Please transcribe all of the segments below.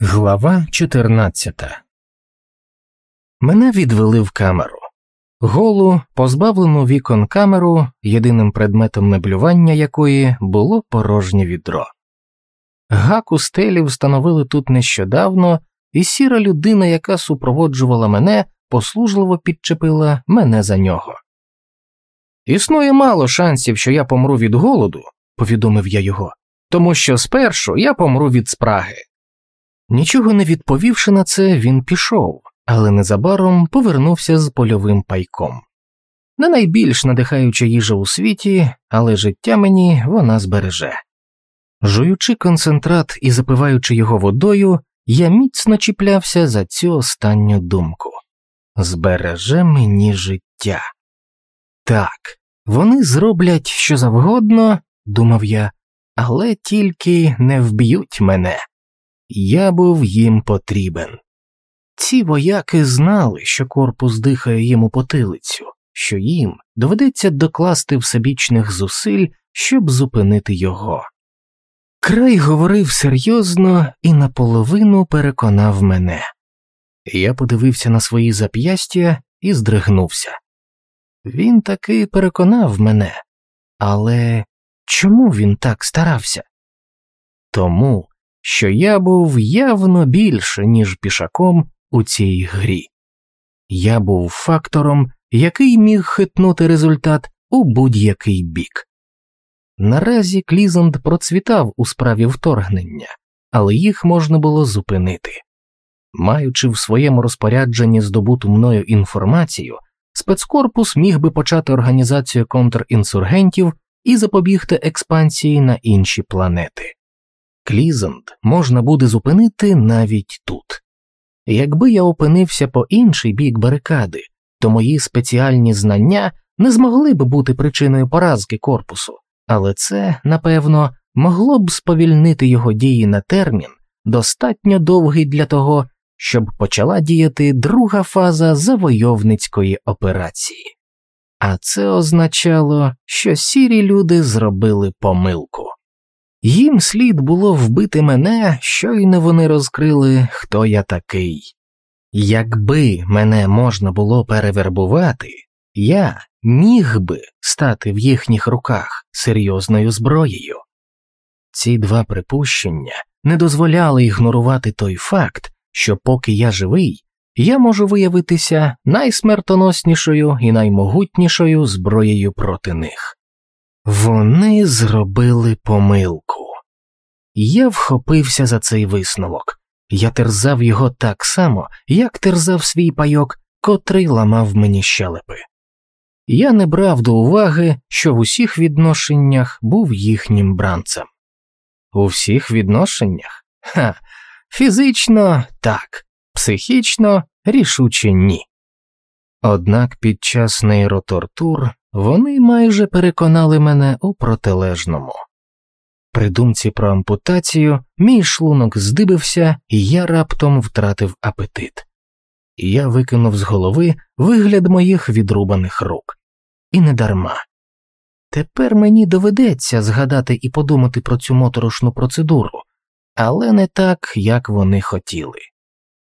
Глава 14 Мене відвели в камеру. Голу, позбавлену вікон камеру, єдиним предметом меблювання якої було порожнє відро. Гак у стелі встановили тут нещодавно, і сіра людина, яка супроводжувала мене, послужливо підчепила мене за нього. Існує мало шансів, що я помру від голоду, повідомив я його, тому що спершу я помру від спраги. Нічого не відповівши на це, він пішов, але незабаром повернувся з польовим пайком. Не найбільш надихаюча їжа у світі, але життя мені вона збереже. Жуючи концентрат і запиваючи його водою, я міцно чіплявся за цю останню думку збереже мені життя. Так, вони зроблять що завгодно, думав я, але тільки не вб'ють мене. Я був їм потрібен. Ці вояки знали, що корпус дихає їм у потилицю, що їм доведеться докласти всебічних зусиль, щоб зупинити його. Край говорив серйозно і наполовину переконав мене. Я подивився на свої зап'ястя і здригнувся. Він таки переконав мене, але чому він так старався? Тому, що я був явно більше, ніж пішаком у цій грі. Я був фактором, який міг хитнути результат у будь-який бік. Наразі Клізанд процвітав у справі вторгнення, але їх можна було зупинити. Маючи в своєму розпорядженні здобуту мною інформацію, спецкорпус міг би почати організацію контрінсургентів і запобігти експансії на інші планети. Клізанд можна буде зупинити навіть тут. Якби я опинився по інший бік барикади, то мої спеціальні знання не змогли б бути причиною поразки корпусу, але це, напевно, могло б сповільнити його дії на термін, достатньо довгий для того, щоб почала діяти друга фаза завойовницької операції. А це означало, що сірі люди зробили помилку. Їм слід було вбити мене, щойно вони розкрили, хто я такий. Якби мене можна було перевербувати, я міг би стати в їхніх руках серйозною зброєю. Ці два припущення не дозволяли ігнорувати той факт, що поки я живий, я можу виявитися найсмертоноснішою і наймогутнішою зброєю проти них. Вони зробили помилку. Я вхопився за цей висновок, я терзав його так само, як терзав свій пайок, котрий ламав мені щелепи. Я не брав до уваги, що в усіх відношеннях був їхнім бранцем. У всіх відношеннях? Ха, фізично так, психічно рішуче ні. Однак під час нейротортур вони майже переконали мене у протилежному. При думці про ампутацію мій шлунок здибився, і я раптом втратив апетит. Я викинув з голови вигляд моїх відрубаних рук. І не дарма. Тепер мені доведеться згадати і подумати про цю моторошну процедуру, але не так, як вони хотіли.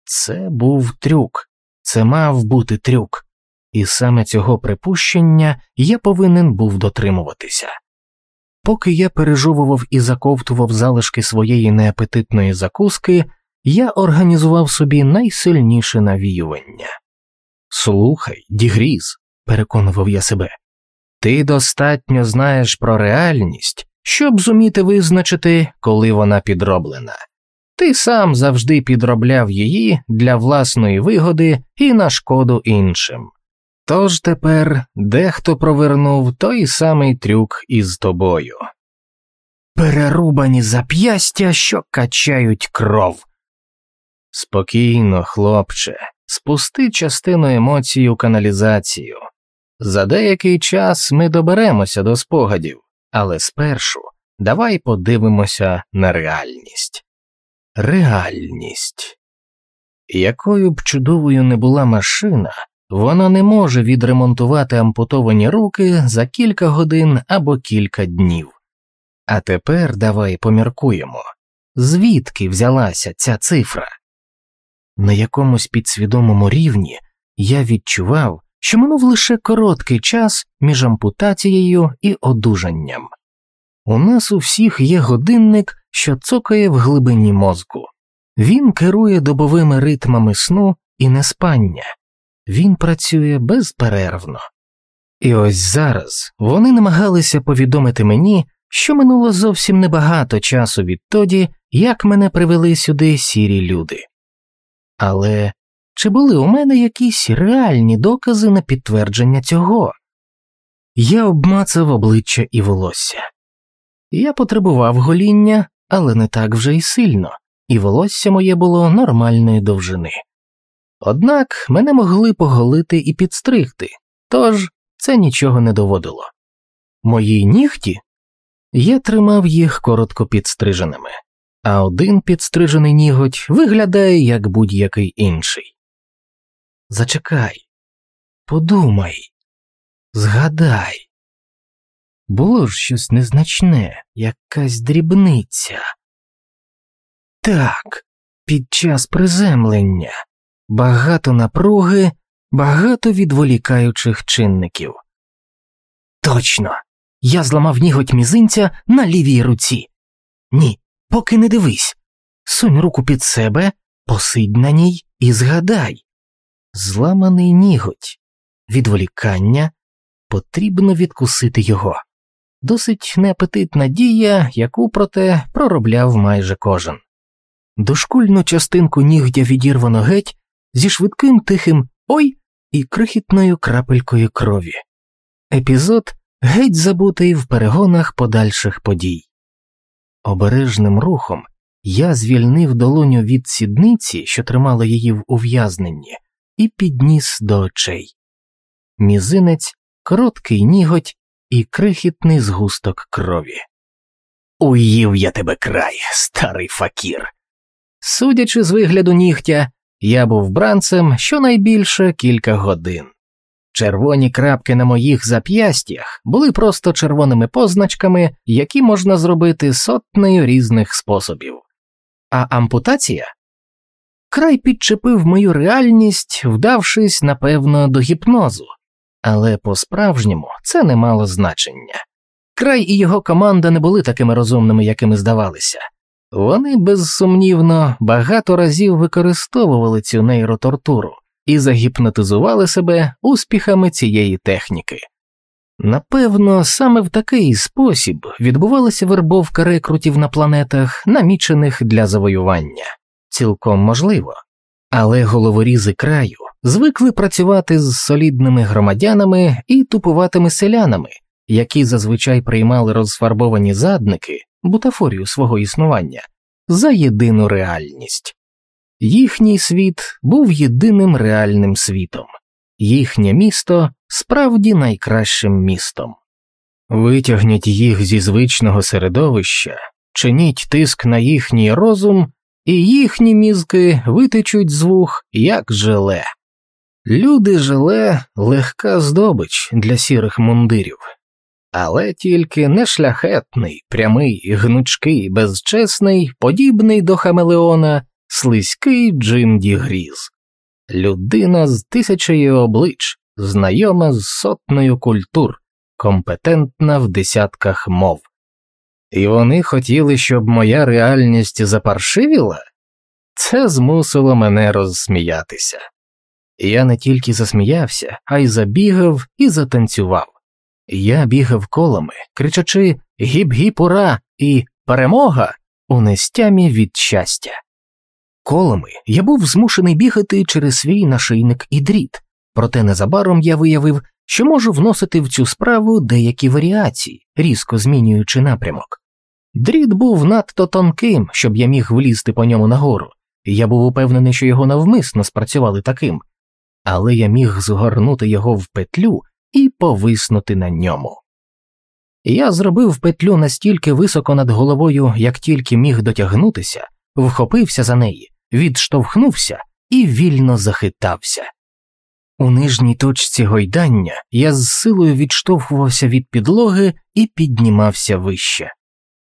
Це був трюк, це мав бути трюк, і саме цього припущення я повинен був дотримуватися. Поки я пережовував і заковтував залишки своєї неапетитної закуски, я організував собі найсильніше навіювання. Слухай, Дігріз, переконував я себе, ти достатньо знаєш про реальність, щоб зуміти визначити, коли вона підроблена. Ти сам завжди підробляв її для власної вигоди і на шкоду іншим. Тож тепер дехто провернув той самий трюк із тобою. Перерубані зап'ястя, що качають кров. Спокійно, хлопче, спусти частину емоцій у каналізацію. За деякий час ми доберемося до спогадів, але спершу давай подивимося на реальність. Реальність. Якою б чудовою не була машина, вона не може відремонтувати ампутовані руки за кілька годин або кілька днів. А тепер давай поміркуємо звідки взялася ця цифра. На якомусь підсвідомому рівні я відчував, що минув лише короткий час між ампутацією і одужанням. У нас у всіх є годинник, що цокає в глибині мозку. Він керує добовими ритмами сну і неспання, він працює безперервно. І ось зараз вони намагалися повідомити мені, що минуло зовсім небагато часу відтоді, як мене привели сюди сірі люди. Але чи були у мене якісь реальні докази на підтвердження цього? Я обмацав обличчя і волосся. Я потребував гоління, але не так вже й сильно, і волосся моє було нормальної довжини. Однак мене могли поголити і підстригти, тож це нічого не доводило. Мої нігті я тримав їх коротко підстриженими, а один підстрижений ніготь виглядає як будь-який інший. Зачекай, подумай, згадай. Було ж щось незначне, якась дрібниця. Так, під час приземлення багато напруги, багато відволікаючих чинників. Точно, я зламав ніготь мізинця на лівій руці. Ні, поки не дивись. Сунь руку під себе, посидь на ній і згадай. Зламаний ніготь, відволікання, потрібно відкусити його. Досить неапетитна дія, яку, проте, проробляв майже кожен. Дошкульну частинку нігдя відірвано геть зі швидким тихим ой і крихітною крапелькою крові. Епізод геть забутий в перегонах подальших подій. Обережним рухом я звільнив долоню від сідниці, що тримала її в ув'язненні, і підніс до очей. Мізинець, короткий ніготь і крихітний згусток крові. Уїв я тебе край, старий факір. Судячи з вигляду нігтя, я був бранцем щонайбільше кілька годин. Червоні крапки на моїх зап'ястях були просто червоними позначками, які можна зробити сотнею різних способів. А ампутація? Край підчепив мою реальність, вдавшись, напевно, до гіпнозу, але по-справжньому це не мало значення. Край і його команда не були такими розумними, якими здавалися. Вони безсумнівно багато разів використовували цю нейротортуру і загіпнотизували себе успіхами цієї техніки. Напевно, саме в такий спосіб відбувалася вербовка рекрутів на планетах, намічених для завоювання, цілком можливо, але головорізи краю звикли працювати з солідними громадянами і тупуватими селянами, які зазвичай приймали розфарбовані задники, бутафорію свого існування, за єдину реальність. Їхній світ був єдиним реальним світом, їхнє місто справді найкращим містом. Витягніть їх зі звичного середовища, чиніть тиск на їхній розум, і їхні мізки витечуть з вух, як желе. Люди желе легка здобич для сірих мундирів, але тільки не шляхетний, прямий, гнучкий, безчесний, подібний до Хамелеона, слизький Джим Дігріз. людина з тисячею облич, знайома з сотнею культур, компетентна в десятках мов. І вони хотіли, щоб моя реальність запаршивіла? Це змусило мене розсміятися. Я не тільки засміявся, а й забігав і затанцював. Я бігав колами, кричачи гіп-гіп ура! і перемога! у нестямі від щастя. Колами я був змушений бігати через свій нашийник і дріт, проте незабаром я виявив, що можу вносити в цю справу деякі варіації, різко змінюючи напрямок. Дріт був надто тонким, щоб я міг влізти по ньому нагору, і я був упевнений, що його навмисно спрацювали таким, але я міг згорнути його в петлю і повиснути на ньому. Я зробив петлю настільки високо над головою, як тільки міг дотягнутися, вхопився за неї, відштовхнувся і вільно захитався. У нижній точці гойдання я з силою відштовхувався від підлоги і піднімався вище.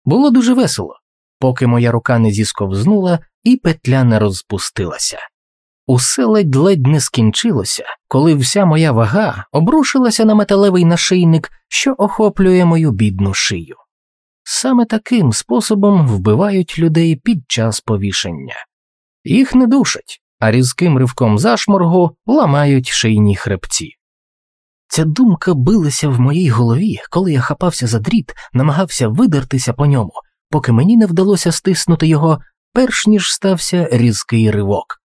Було дуже весело. поки моя рука не зісковзнула і петля не розпустилася. Усе ледь ледь не скінчилося, коли вся моя вага обрушилася на металевий нашийник, що охоплює мою бідну шию. Саме таким способом вбивають людей під час повішення. Їх не душать, а різким ривком зашморгу ламають шийні хребці. Ця думка билася в моїй голові, коли я хапався за дріт, намагався видертися по ньому, поки мені не вдалося стиснути його, перш ніж стався різкий ривок.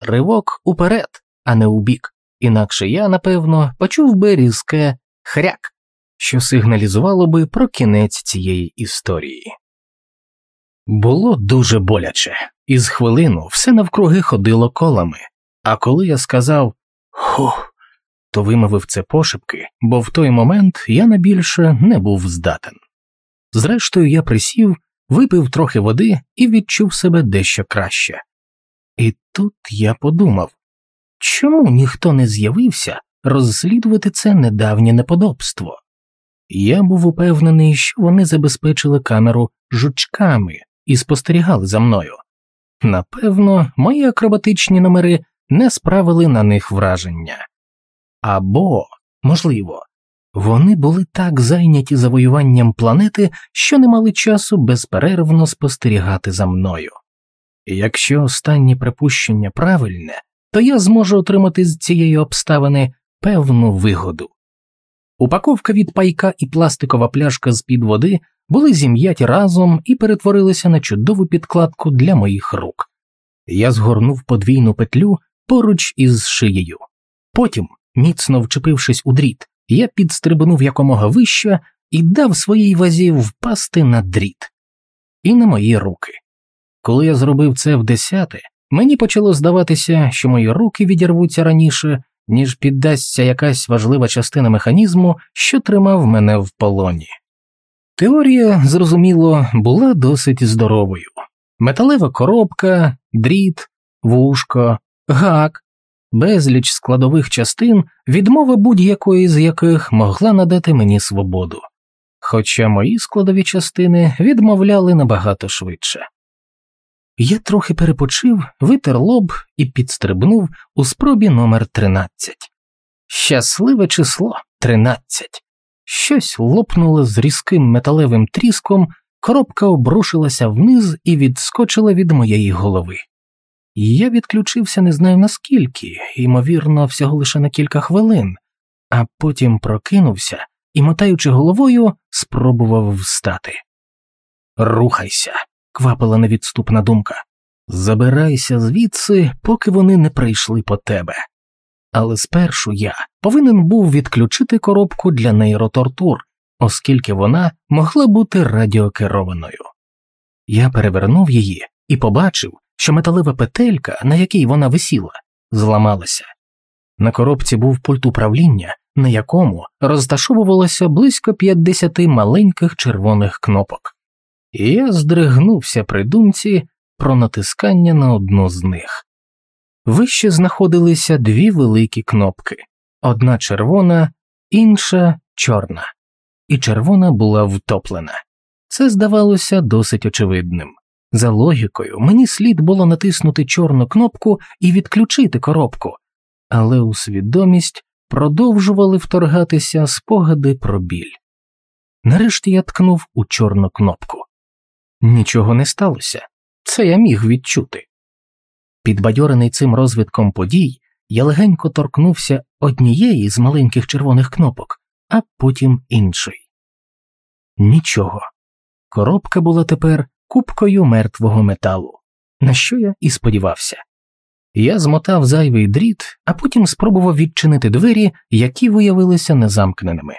Ривок уперед, а не убік, інакше я, напевно, почув би різке хряк, що сигналізувало би про кінець цієї історії. Було дуже боляче, і з хвилину все навкруги ходило колами, а коли я сказав хух, то вимовив це пошепки, бо в той момент я на більше не був здатен. Зрештою, я присів, випив трохи води і відчув себе дещо краще. І тут я подумав чому ніхто не з'явився розслідувати це недавнє неподобство? Я був упевнений, що вони забезпечили камеру жучками і спостерігали за мною. Напевно, мої акробатичні номери не справили на них враження. Або, можливо, вони були так зайняті завоюванням планети, що не мали часу безперервно спостерігати за мною. І якщо останнє припущення правильне, то я зможу отримати з цієї обставини певну вигоду. Упаковка від пайка і пластикова пляшка з під води були зім'яті разом і перетворилися на чудову підкладку для моїх рук. Я згорнув подвійну петлю поруч із шиєю. Потім, міцно вчепившись у дріт, я підстрибнув якомога вище і дав своїй вазі впасти на дріт і на мої руки. Коли я зробив це в десяте, мені почало здаватися, що мої руки відірвуться раніше, ніж піддасться якась важлива частина механізму, що тримав мене в полоні. Теорія, зрозуміло, була досить здоровою металева коробка, дріт, вушко, гак, безліч складових частин, відмова будь-якої з яких могла надати мені свободу, хоча мої складові частини відмовляли набагато швидше. Я трохи перепочив, витер лоб і підстрибнув у спробі номер 13. Щасливе число 13. Щось лопнуло з різким металевим тріском, коробка обрушилася вниз і відскочила від моєї голови. Я відключився не знаю наскільки, ймовірно, всього лише на кілька хвилин, а потім прокинувся і, мотаючи головою, спробував встати. Рухайся, квапила невідступна думка. Забирайся звідси, поки вони не прийшли по тебе. Але спершу я повинен був відключити коробку для нейротортур, оскільки вона могла бути радіокерованою. Я перевернув її і побачив, що металева петелька, на якій вона висіла, зламалася. На коробці був пульт управління, на якому розташовувалося близько 50 маленьких червоних кнопок, і я здригнувся при думці про натискання на одну з них. Вище знаходилися дві великі кнопки одна червона, інша чорна, і червона була втоплена. Це здавалося досить очевидним. За логікою, мені слід було натиснути чорну кнопку і відключити коробку, але у свідомість продовжували вторгатися спогади про біль. Нарешті я ткнув у чорну кнопку. Нічого не сталося, це я міг відчути. Підбадьорений цим розвитком подій, я легенько торкнувся однієї з маленьких червоних кнопок, а потім іншої. Нічого. Коробка була тепер купкою мертвого металу, на що я і сподівався. Я змотав зайвий дріт, а потім спробував відчинити двері, які виявилися незамкненими.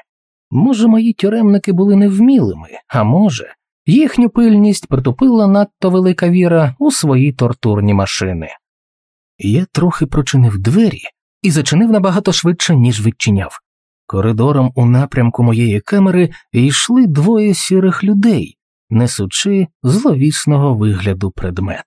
Може, мої тюремники були невмілими, а може, їхню пильність притупила надто велика віра у свої тортурні машини. Я трохи прочинив двері і зачинив набагато швидше, ніж відчиняв. Коридором у напрямку моєї камери йшли двоє сірих людей, несучи зловісного вигляду предмет.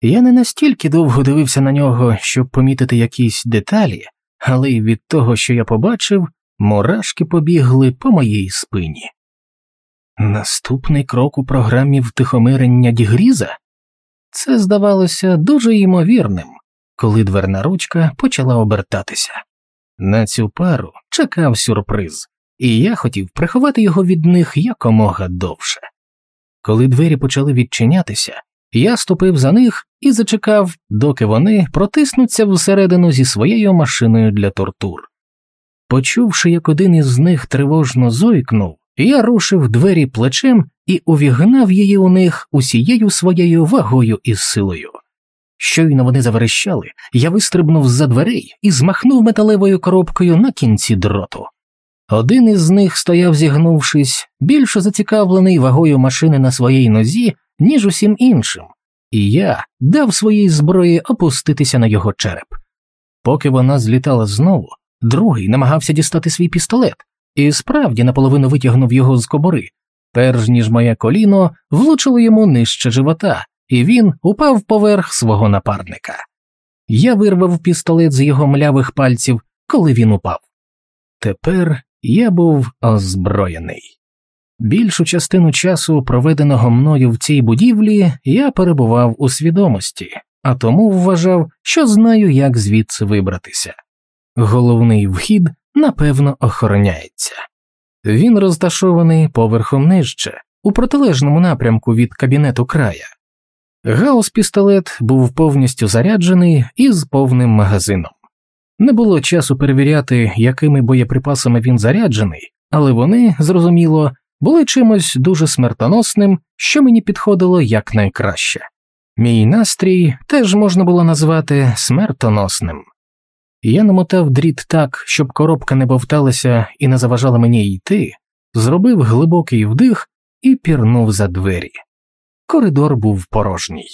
Я не настільки довго дивився на нього, щоб помітити якісь деталі, але й від того, що я побачив, мурашки побігли по моїй спині. Наступний крок у програмі втихомирення Дігріза? Це здавалося дуже ймовірним, коли дверна ручка почала обертатися. На цю пару чекав сюрприз, і я хотів приховати його від них якомога довше. Коли двері почали відчинятися, я ступив за них і зачекав, доки вони протиснуться всередину зі своєю машиною для тортур. Почувши, як один із них тривожно зойкнув, я рушив двері плечем і увігнав її у них усією своєю вагою і силою. Щойно вони заверещали, я вистрибнув з за дверей і змахнув металевою коробкою на кінці дроту. Один із них стояв, зігнувшись, більше зацікавлений вагою машини на своїй нозі, ніж усім іншим, і я дав своїй зброї опуститися на його череп. Поки вона злітала знову, другий намагався дістати свій пістолет і справді наполовину витягнув його з кобори, перш ніж моє коліно влучило йому нижче живота, і він упав поверх свого напарника. Я вирвав пістолет з його млявих пальців, коли він упав. Тепер я був озброєний. Більшу частину часу, проведеного мною в цій будівлі, я перебував у свідомості, а тому вважав, що знаю, як звідси вибратися. Головний вхід, напевно, охороняється. Він розташований поверхом нижче, у протилежному напрямку від кабінету края. Гаус пістолет був повністю заряджений і з повним магазином. Не було часу перевіряти, якими боєприпасами він заряджений, але вони, зрозуміло, були чимось дуже смертоносним, що мені підходило якнайкраще. Мій настрій теж можна було назвати смертоносним. Я намотав дріт так, щоб коробка не бовталася і не заважала мені йти, зробив глибокий вдих і пірнув за двері. Коридор був порожній,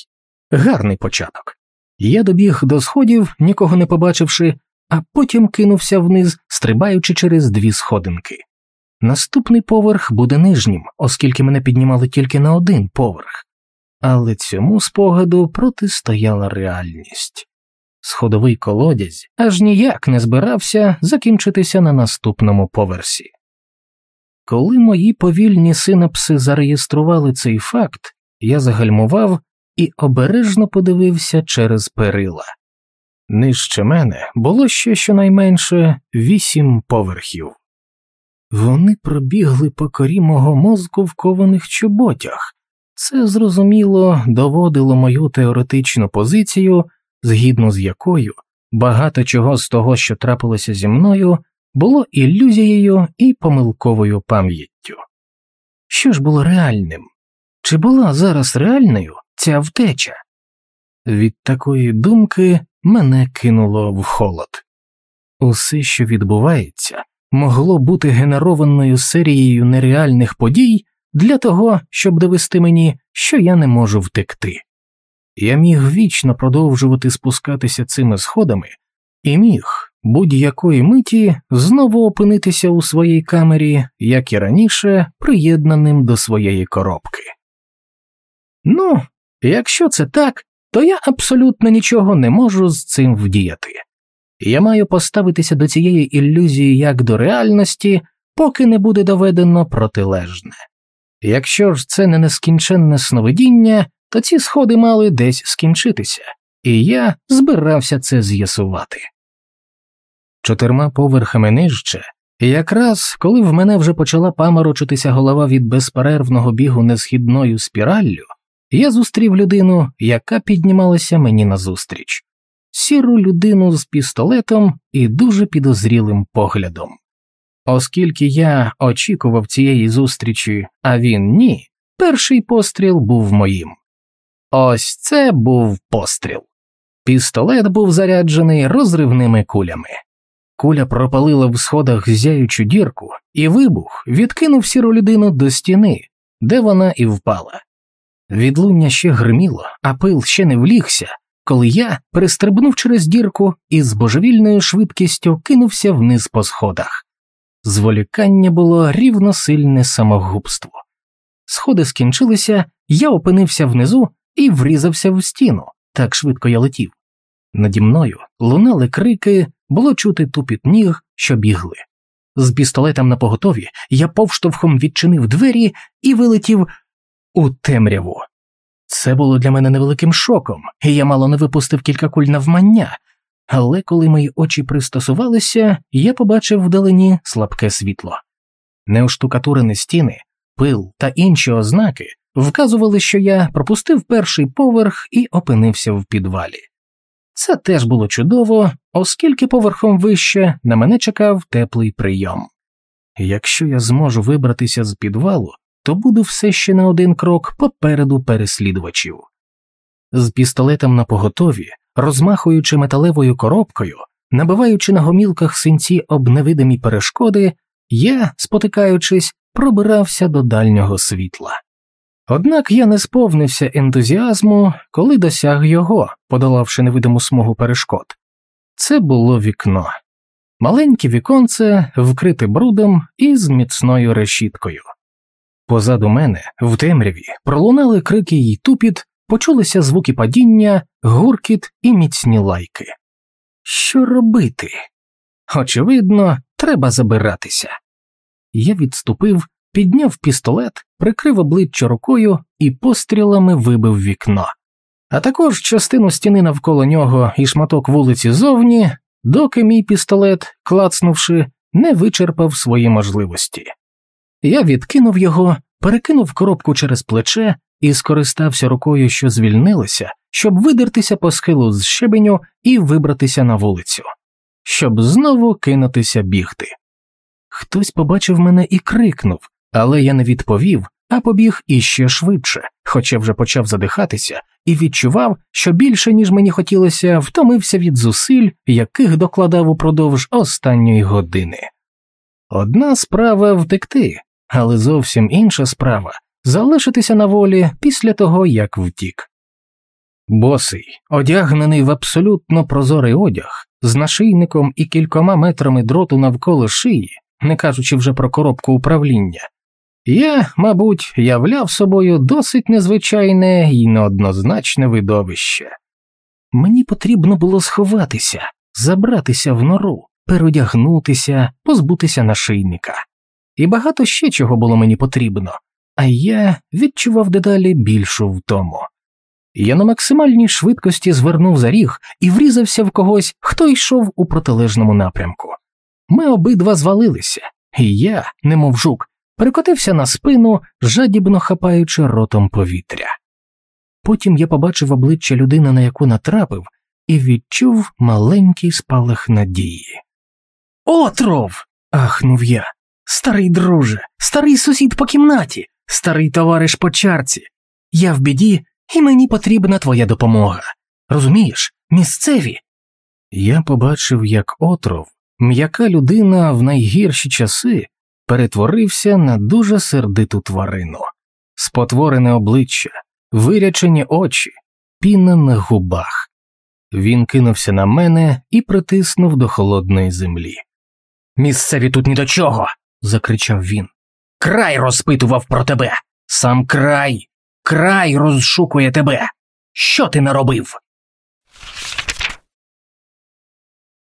гарний початок. Я добіг до сходів, нікого не побачивши, а потім кинувся вниз, стрибаючи через дві сходинки. Наступний поверх буде нижнім, оскільки мене піднімали тільки на один поверх, але цьому спогаду протистояла реальність. Сходовий колодязь аж ніяк не збирався закінчитися на наступному поверсі. Коли мої повільні синапси зареєстрували цей факт, я загальмував і обережно подивився через перила. Нижче мене було ще щонайменше вісім поверхів. Вони пробігли по корі мого мозку в кованих чоботях. Це зрозуміло доводило мою теоретичну позицію, згідно з якою багато чого з того, що трапилося зі мною, було ілюзією і помилковою пам'яттю. Що ж було реальним? Чи була зараз реальною ця втеча? Від такої думки мене кинуло в холод. Усе, що відбувається, могло бути генерованою серією нереальних подій для того, щоб довести мені, що я не можу втекти. Я міг вічно продовжувати спускатися цими сходами і міг будь-якої миті знову опинитися у своїй камері, як і раніше, приєднаним до своєї коробки. Ну, якщо це так, то я абсолютно нічого не можу з цим вдіяти. Я маю поставитися до цієї ілюзії як до реальності, поки не буде доведено протилежне. Якщо ж це не нескінченне сновидіння, то ці сходи мали десь скінчитися, і я збирався це з'ясувати. Чотирма поверхами нижче, і якраз коли в мене вже почала паморочитися голова від безперервного бігу несхідною спіраллю, я зустрів людину, яка піднімалася мені назустріч сіру людину з пістолетом і дуже підозрілим поглядом. Оскільки я очікував цієї зустрічі, а він ні, перший постріл був моїм. Ось це був постріл. Пістолет був заряджений розривними кулями. Куля пропалила в сходах зяючу дірку, і вибух відкинув сіру людину до стіни, де вона і впала. Відлуння ще гриміло, а пил ще не влігся, коли я перестрибнув через дірку і з божевільною швидкістю кинувся вниз по сходах. Зволікання було рівносильне самогубство. Сходи скінчилися, я опинився внизу і врізався в стіну, так швидко я летів. Наді мною лунали крики, було чути тупіт ніг, що бігли. З пістолетом на поготові я повштовхом відчинив двері і вилетів у темряву. Це було для мене невеликим шоком, і я мало не випустив кілька куль навмання, але коли мої очі пристосувалися, я побачив вдалині слабке світло. Неоштукатурені стіни, пил та інші ознаки вказували, що я пропустив перший поверх і опинився в підвалі. Це теж було чудово, оскільки поверхом вище на мене чекав теплий прийом. Якщо я зможу вибратися з підвалу, то буду все ще на один крок попереду переслідувачів. З пістолетом на поготові, розмахуючи металевою коробкою, набиваючи на гомілках синці об невидимі перешкоди, я, спотикаючись, пробирався до дальнього світла. Однак я не сповнився ентузіазму, коли досяг його, подолавши невидиму смугу перешкод. Це було вікно, маленьке віконце, вкрите брудом і з міцною решіткою. Позаду мене, в темряві, пролунали крики й тупіт, почулися звуки падіння, гуркіт і міцні лайки. Що робити? Очевидно, треба забиратися. Я відступив, підняв пістолет, прикрив обличчя рукою і пострілами вибив вікно, а також частину стіни навколо нього і шматок вулиці зовні, доки мій пістолет, клацнувши, не вичерпав свої можливості. Я відкинув його, перекинув коробку через плече і скористався рукою, що звільнилася, щоб видертися по схилу з щебеню і вибратися на вулицю, щоб знову кинутися бігти. Хтось побачив мене і крикнув, але я не відповів, а побіг іще швидше, хоча вже почав задихатися, і відчував, що більше, ніж мені хотілося, втомився від зусиль, яких докладав упродовж останньої години. Одна справа втекти, але зовсім інша справа залишитися на волі після того, як втік. Босий, одягнений в абсолютно прозорий одяг, з нашийником і кількома метрами дроту навколо шиї, не кажучи вже про коробку управління, я, мабуть, являв собою досить незвичайне і неоднозначне видовище. Мені потрібно було сховатися, забратися в нору, переодягнутися, позбутися нашийника. І багато ще чого було мені потрібно, а я відчував дедалі більшу втому. Я на максимальній швидкості звернув за ріг і врізався в когось, хто йшов у протилежному напрямку. Ми обидва звалилися, і я, немов жук, перекотився на спину, жадібно хапаючи ротом повітря. Потім я побачив обличчя людини, на яку натрапив, і відчув маленький спалах надії. Отров. ахнув я. Старий друже, старий сусід по кімнаті, старий товариш по чарці. Я в біді, і мені потрібна твоя допомога. Розумієш, місцеві. Я побачив, як отров, м'яка людина в найгірші часи перетворився на дуже сердиту тварину, спотворене обличчя, вирячені очі, піна на губах. Він кинувся на мене і притиснув до холодної землі. Місцеві тут ні до чого. закричав він. Край розпитував про тебе. Сам край, край розшукує тебе. Що ти наробив?